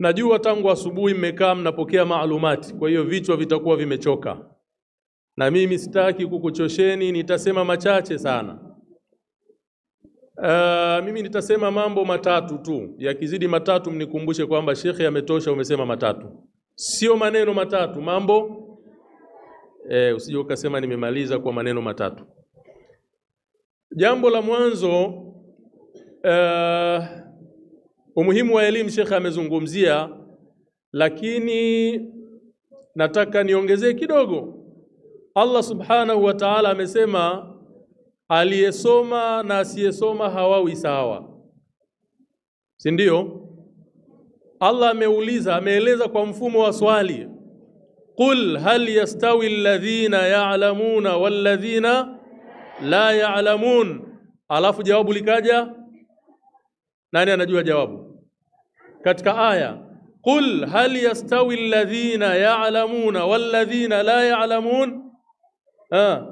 Najua tangu asubuhi mmekaa mnapokea maalumati, kwa hiyo vichwa vitakuwa vimechoka, na mimi sitaki kukuchosheni, nitasema machache sana. Uh, mimi nitasema mambo matatu tu, yakizidi matatu mnikumbushe kwamba shekhe ametosha, umesema matatu, sio maneno matatu, mambo eh, usije ukasema nimemaliza kwa maneno matatu. Jambo la mwanzo uh, umuhimu wa elimu shekhe amezungumzia, lakini nataka niongezee kidogo. Allah subhanahu wa ta'ala amesema aliyesoma na asiyesoma hawawi sawa, si ndio? Allah ameuliza, ameeleza kwa mfumo wa swali, qul hal yastawi alladhina ya'lamuna walladhina la ya'lamun, alafu jawabu likaja. Nani anajua jawabu katika aya? Qul hal yastawi alladhina ya'lamuna walladhina la ya'lamun. Ah,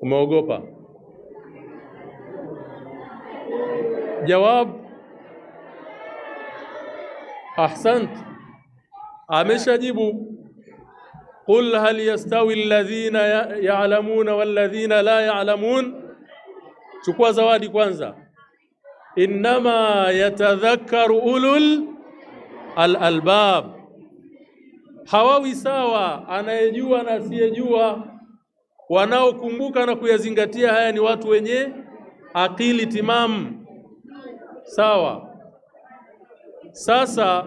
umeogopa? Jawab, ahsant, ameshajibu. Qul hal yastawi alladhina ya'lamuna walladhina la ya'lamun. Chukua zawadi kwanza. Innama yatadhakkaru ulul alalbab, hawawi sawa anayejua na asiyejua. Wanaokumbuka na kuyazingatia haya ni watu wenye akili timamu. Sawa. Sasa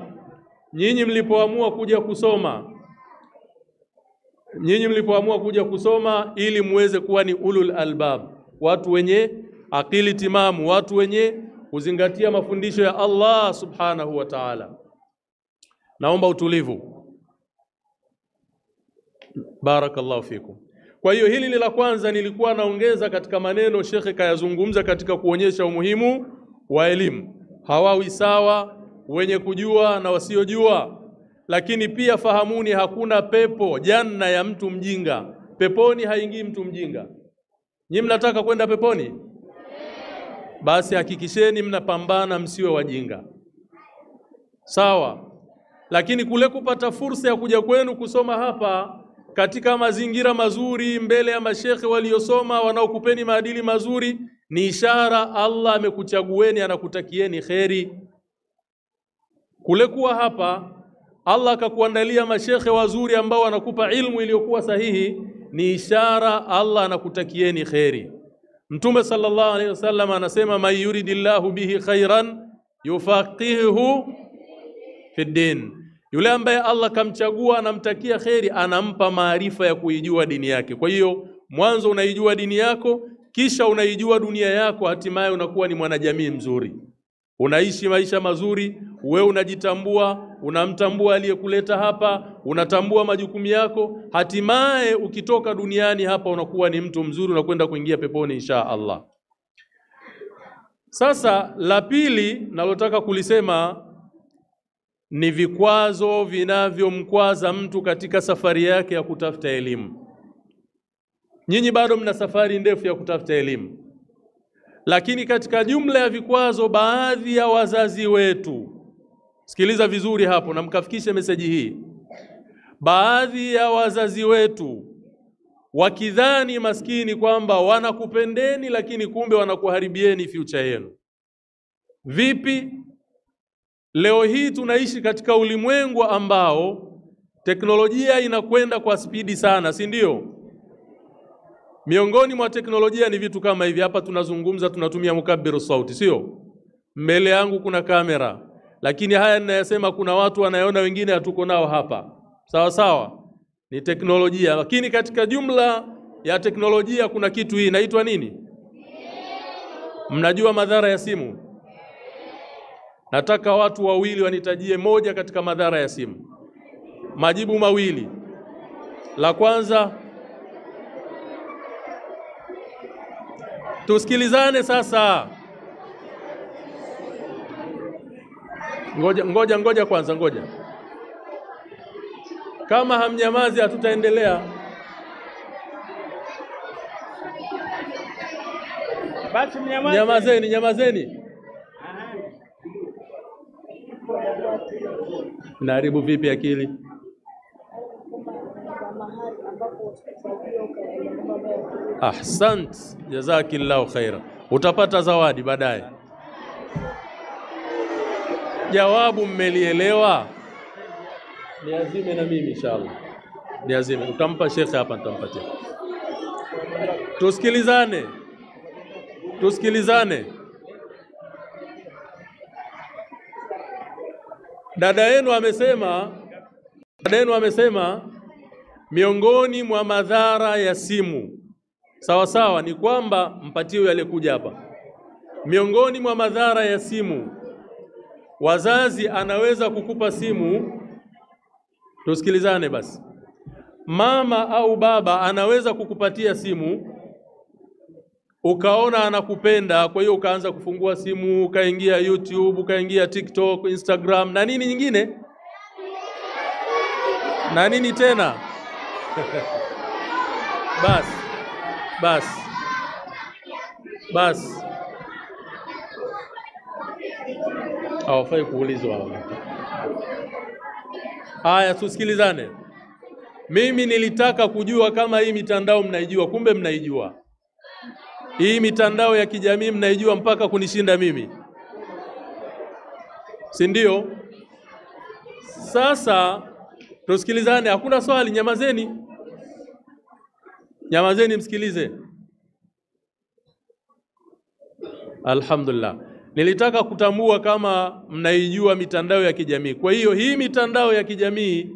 nyinyi mlipoamua kuja kusoma, nyinyi mlipoamua kuja kusoma ili muweze kuwa ni ulul albab, watu wenye akili timamu, watu wenye kuzingatia mafundisho ya Allah subhanahu wa ta'ala. Naomba utulivu. Barakallahu fikum. Kwa hiyo hili ni la kwanza, nilikuwa naongeza katika maneno shekhe kayazungumza katika kuonyesha umuhimu wa elimu. Hawawi sawa wenye kujua na wasiojua, lakini pia fahamuni, hakuna pepo janna ya mtu mjinga. Peponi haingii mtu mjinga. Nyi mnataka kwenda peponi? Basi hakikisheni mnapambana, msiwe wajinga, sawa. Lakini kule kupata fursa ya kuja kwenu kusoma hapa katika mazingira mazuri mbele ya mashekhe waliosoma wanaokupeni maadili mazuri, ni ishara Allah amekuchagueni, anakutakieni kheri. Kule kuwa hapa Allah akakuandalia mashekhe wazuri ambao wanakupa ilmu iliyokuwa sahihi, ni ishara Allah anakutakieni kheri. Mtume sallallahu alaihi wasallam anasema, man yuridillahu bihi khairan yufaqihuhu fi din, yule ambaye Allah kamchagua anamtakia kheri, anampa maarifa ya kuijua dini yake. Kwa hiyo mwanzo unaijua dini yako, kisha unaijua dunia yako, hatimaye unakuwa ni mwanajamii mzuri, unaishi maisha mazuri, wewe unajitambua, unamtambua aliyekuleta hapa, unatambua majukumu yako, hatimaye ukitoka duniani hapa unakuwa ni mtu mzuri, unakwenda kuingia peponi insha Allah. Sasa la pili nalotaka kulisema ni vikwazo vinavyomkwaza mtu katika safari yake ya kutafuta elimu. Nyinyi bado mna safari ndefu ya kutafuta elimu, lakini katika jumla ya vikwazo, baadhi ya wazazi wetu, sikiliza vizuri hapo na mkafikishe meseji hii, baadhi ya wazazi wetu wakidhani maskini kwamba wanakupendeni, lakini kumbe wanakuharibieni future yenu. Vipi? Leo hii tunaishi katika ulimwengu ambao teknolojia inakwenda kwa spidi sana, si ndio? Miongoni mwa teknolojia ni vitu kama hivi. Hapa tunazungumza, tunatumia mukabiru sauti, sio? Mbele yangu kuna kamera, lakini haya ninayasema, kuna watu wanayona wengine hatuko nao hapa, sawa sawa, ni teknolojia. Lakini katika jumla ya teknolojia kuna kitu hii inaitwa nini? Mnajua madhara ya simu? Nataka watu wawili wanitajie moja katika madhara ya simu. Majibu mawili. La kwanza, tusikilizane sasa. Ngoja, ngoja, ngoja kwanza, ngoja. Kama hamnyamazi hatutaendelea. Basi mnyamaze. Nyamazeni, nyamazeni. Naharibu vipi akili? Ahsant, jazakillahu khaira. Utapata zawadi baadaye. Jawabu mmelielewa? Niazime na mimi inshallah. Niazime. Utampa shekhe hapa, nitampatia. Tusikilizane, tusikilizane. Dada yenu amesema, dada yenu amesema miongoni mwa madhara ya simu sawa sawa ni kwamba mpatie huyo aliyekuja hapa. Miongoni mwa madhara ya simu, wazazi anaweza kukupa simu. Tusikilizane basi. Mama au baba anaweza kukupatia simu ukaona anakupenda, kwa hiyo ukaanza kufungua simu, ukaingia YouTube, ukaingia TikTok, Instagram na nini nyingine na nini tena basi basi basi, hawafai kuulizwa hao. Haya, tusikilizane. Mimi nilitaka kujua kama hii mitandao mnaijua, kumbe mnaijua. Hii mitandao ya kijamii mnaijua mpaka kunishinda mimi, si ndio? Sasa tusikilizane, hakuna swali, nyamazeni, nyamazeni, msikilize. Alhamdulillah, nilitaka kutambua kama mnaijua mitandao ya kijamii. Kwa hiyo hii mitandao ya kijamii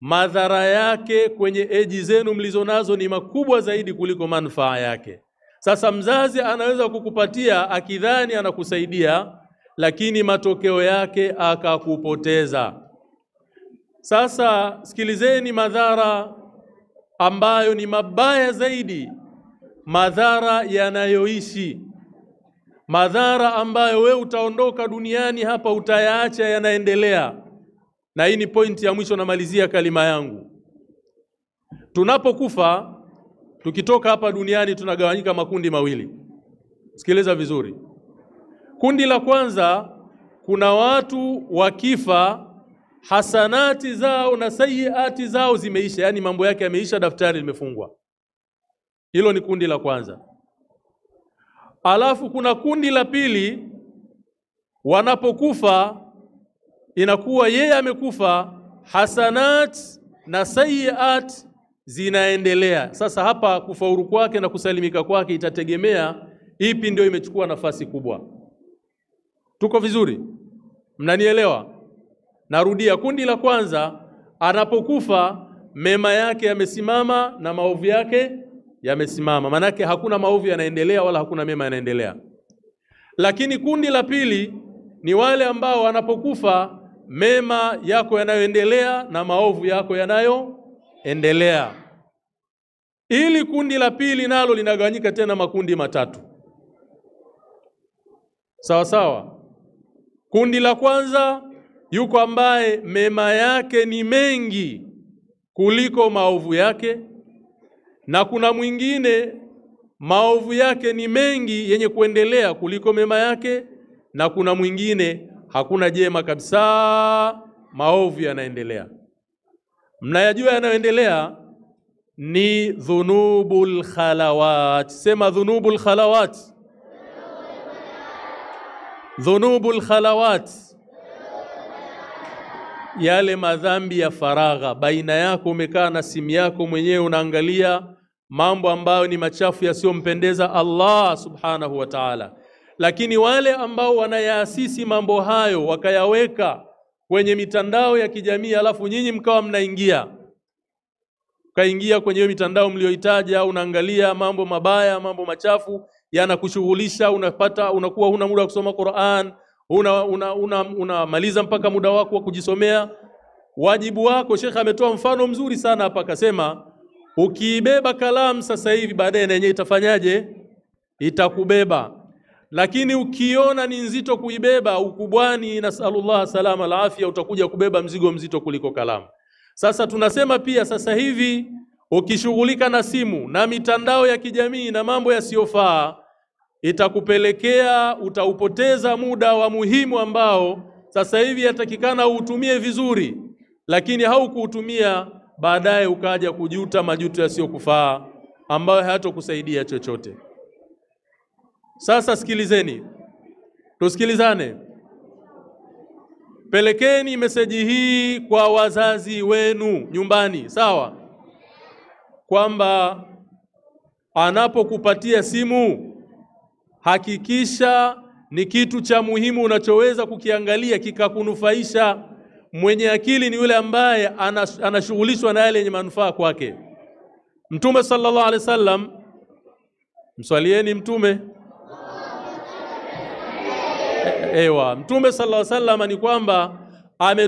madhara yake kwenye eji zenu mlizonazo ni makubwa zaidi kuliko manufaa yake. Sasa mzazi anaweza kukupatia akidhani anakusaidia, lakini matokeo yake akakupoteza. Sasa sikilizeni madhara ambayo ni mabaya zaidi, madhara yanayoishi, madhara ambayo we utaondoka duniani hapa utayaacha yanaendelea. Na hii ni pointi ya mwisho, namalizia kalima yangu. Tunapokufa tukitoka hapa duniani tunagawanyika makundi mawili. Sikiliza vizuri. Kundi la kwanza, kuna watu wakifa hasanati zao na sayiati zao zimeisha, yaani mambo yake yameisha, daftari limefungwa. Hilo ni kundi la kwanza. Alafu kuna kundi la pili, wanapokufa inakuwa yeye amekufa, hasanat na sayiat zinaendelea. Sasa hapa kufaulu kwake na kusalimika kwake itategemea ipi ndio imechukua nafasi kubwa. Tuko vizuri? Mnanielewa? Narudia, kundi la kwanza, anapokufa mema yake yamesimama na maovu yake yamesimama, maanake hakuna maovu yanaendelea wala hakuna mema yanaendelea. Lakini kundi la pili ni wale ambao wanapokufa mema yako yanayoendelea na maovu yako yanayoendelea. Ili kundi la pili nalo linagawanyika tena makundi matatu, sawa sawa. Kundi la kwanza yuko ambaye mema yake ni mengi kuliko maovu yake, na kuna mwingine maovu yake ni mengi yenye kuendelea kuliko mema yake, na kuna mwingine hakuna jema kabisa, maovu yanaendelea. Mnayajua yanayoendelea ni dhunubul khalawat. Sema dhunubul khalawat, dhunubul khalawat yale madhambi ya faragha baina yako, umekaa na simu yako mwenyewe unaangalia mambo ambayo ni machafu yasiyompendeza Allah subhanahu wa ta'ala. Lakini wale ambao wanayaasisi mambo hayo wakayaweka kwenye mitandao ya kijamii, alafu nyinyi mkawa mnaingia ukaingia kwenye hiyo mitandao mliyoitaja, unaangalia mambo mabaya, mambo machafu yanakushughulisha, unapata unakuwa huna muda wa kusoma Qur'an unamaliza una, una, una mpaka muda wako wa kujisomea. Wajibu wako, Shekhe ametoa mfano mzuri sana hapa, akasema ukiibeba kalamu sasa hivi, baadaye na yenyewe itafanyaje? Itakubeba. Lakini ukiona ni nzito kuibeba ukubwani, nasalullah salama afya utakuja kubeba mzigo mzito kuliko kalamu. Sasa tunasema pia sasa hivi ukishughulika na simu na mitandao ya kijamii na mambo yasiyofaa itakupelekea utaupoteza muda wa muhimu ambao sasa hivi yatakikana uutumie vizuri, lakini haukuutumia baadaye ukaja kujuta majuto yasiyokufaa ambayo hayatokusaidia chochote. Sasa sikilizeni, tusikilizane. Pelekeni meseji hii kwa wazazi wenu nyumbani, sawa, kwamba anapokupatia simu hakikisha ni kitu cha muhimu unachoweza kukiangalia kikakunufaisha. Mwenye akili ni yule ambaye anashughulishwa na yale yenye manufaa kwake. Mtume sallallahu alaihi wasallam, mswalieni Mtume. Ewa, Mtume sallallahu alaihi wasallam ni kwamba ame